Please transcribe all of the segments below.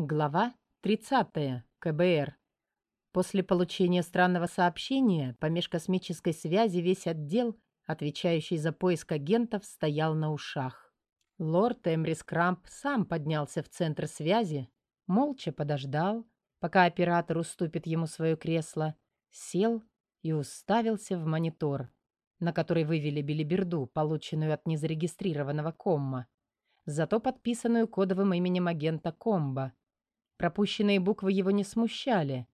Глава 30. КБР. После получения странного сообщения по межкосмической связи весь отдел, отвечающий за поиск агентов, стоял на ушах. Лорд Эмрис Крамп сам поднялся в центр связи, молча подождал, пока оператор уступит ему свое кресло, сел и уставился в монитор, на который вывели билиберду, полученную от незарегистрированного комма, зато подписанную кодовым именем агента Комба — Пропущенные буквы его не смущали.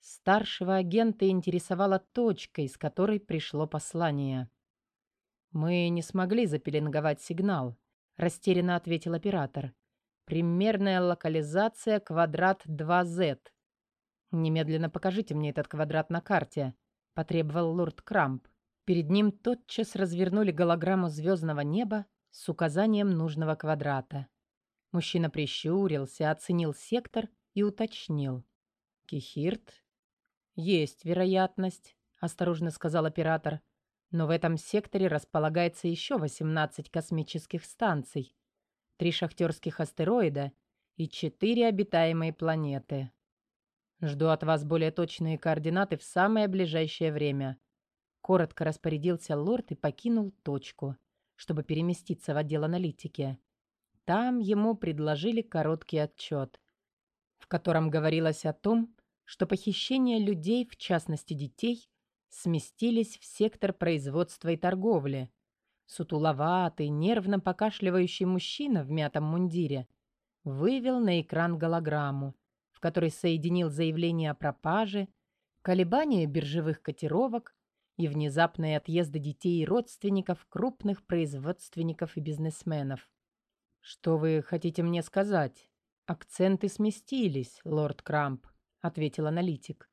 Старшего агента интересовала точка, из которой пришло послание. «Мы не смогли запеленговать сигнал», — растерянно ответил оператор. «Примерная локализация квадрат 2Z». «Немедленно покажите мне этот квадрат на карте», — потребовал лорд Крамп. Перед ним тотчас развернули голограмму звездного неба с указанием нужного квадрата. Мужчина прищурился, оценил сектор и уточнил. «Кихирт?» «Есть вероятность», — осторожно сказал оператор. «Но в этом секторе располагается еще 18 космических станций, три шахтерских астероида и четыре обитаемые планеты. Жду от вас более точные координаты в самое ближайшее время». Коротко распорядился лорд и покинул точку, чтобы переместиться в отдел аналитики. Там ему предложили короткий отчет, в котором говорилось о том, что похищения людей, в частности детей, сместились в сектор производства и торговли. Сутуловатый, нервно покашливающий мужчина в мятом мундире вывел на экран голограмму, в которой соединил заявление о пропаже, колебания биржевых котировок и внезапные отъезды детей и родственников крупных производственников и бизнесменов. «Что вы хотите мне сказать?» «Акценты сместились, лорд Крамп», — ответил аналитик.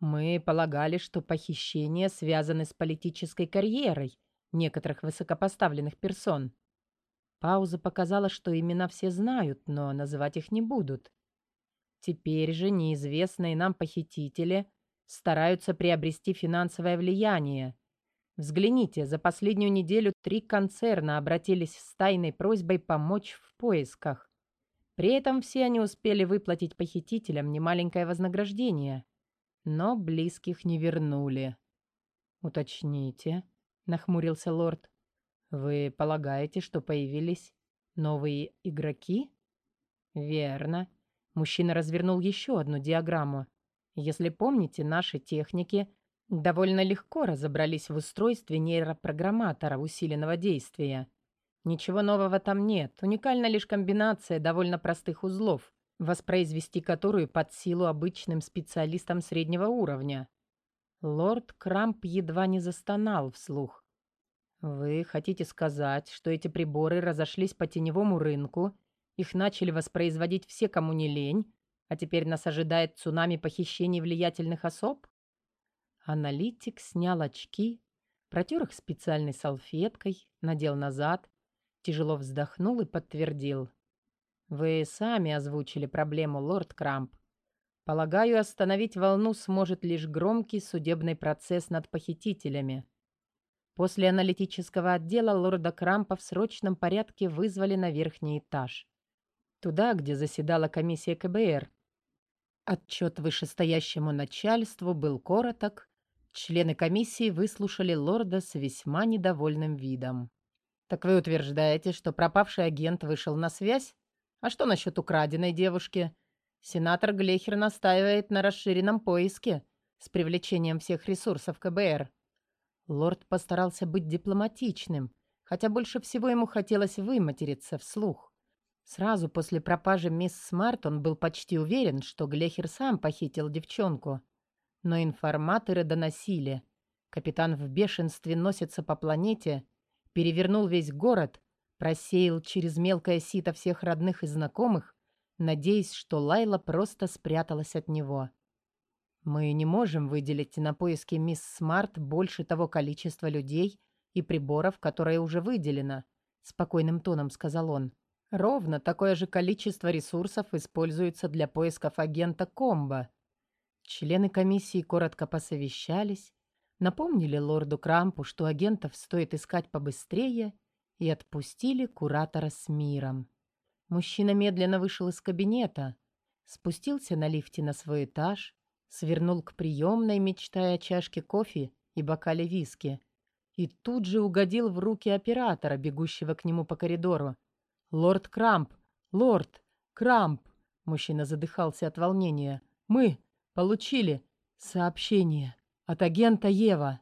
«Мы полагали, что похищения связаны с политической карьерой некоторых высокопоставленных персон». Пауза показала, что имена все знают, но называть их не будут. Теперь же неизвестные нам похитители стараются приобрести финансовое влияние, Взгляните, за последнюю неделю три концерна обратились с тайной просьбой помочь в поисках. При этом все они успели выплатить похитителям немаленькое вознаграждение, но близких не вернули. «Уточните», — нахмурился лорд. «Вы полагаете, что появились новые игроки?» «Верно». Мужчина развернул еще одну диаграмму. «Если помните, наши техники довольно легко разобрались в устройстве нейропрограмматора усиленного действия. Ничего нового там нет, уникальна лишь комбинация довольно простых узлов, воспроизвести которую под силу обычным специалистам среднего уровня. Лорд Крамп едва не застонал вслух. «Вы хотите сказать, что эти приборы разошлись по теневому рынку, их начали воспроизводить все, кому не лень, а теперь нас ожидает цунами похищений влиятельных особ?» Аналитик снял очки, протер их специальной салфеткой, надел назад, тяжело вздохнул и подтвердил. «Вы сами озвучили проблему, лорд Крамп. Полагаю, остановить волну сможет лишь громкий судебный процесс над похитителями». После аналитического отдела лорда Крампа в срочном порядке вызвали на верхний этаж. Туда, где заседала комиссия КБР. Отчет вышестоящему начальству был короток Члены комиссии выслушали лорда с весьма недовольным видом. «Так вы утверждаете, что пропавший агент вышел на связь? А что насчет украденной девушки? Сенатор Глехер настаивает на расширенном поиске с привлечением всех ресурсов КБР». Лорд постарался быть дипломатичным, хотя больше всего ему хотелось выматериться вслух. Сразу после пропажи мисс Смарт он был почти уверен, что Глехер сам похитил девчонку. Но информаторы доносили. Капитан в бешенстве носится по планете, перевернул весь город, просеял через мелкое сито всех родных и знакомых, надеясь, что Лайла просто спряталась от него. «Мы не можем выделить на поиски мисс Смарт больше того количества людей и приборов, которое уже выделено», — спокойным тоном сказал он. «Ровно такое же количество ресурсов используется для поисков агента Комбо. Члены комиссии коротко посовещались, напомнили лорду Крампу, что агентов стоит искать побыстрее, и отпустили куратора с миром. Мужчина медленно вышел из кабинета, спустился на лифте на свой этаж, свернул к приемной, мечтая о чашке кофе и бокале виски, и тут же угодил в руки оператора, бегущего к нему по коридору. «Лорд Крамп! Лорд Крамп!» Мужчина задыхался от волнения. «Мы получили сообщение от агента Ева».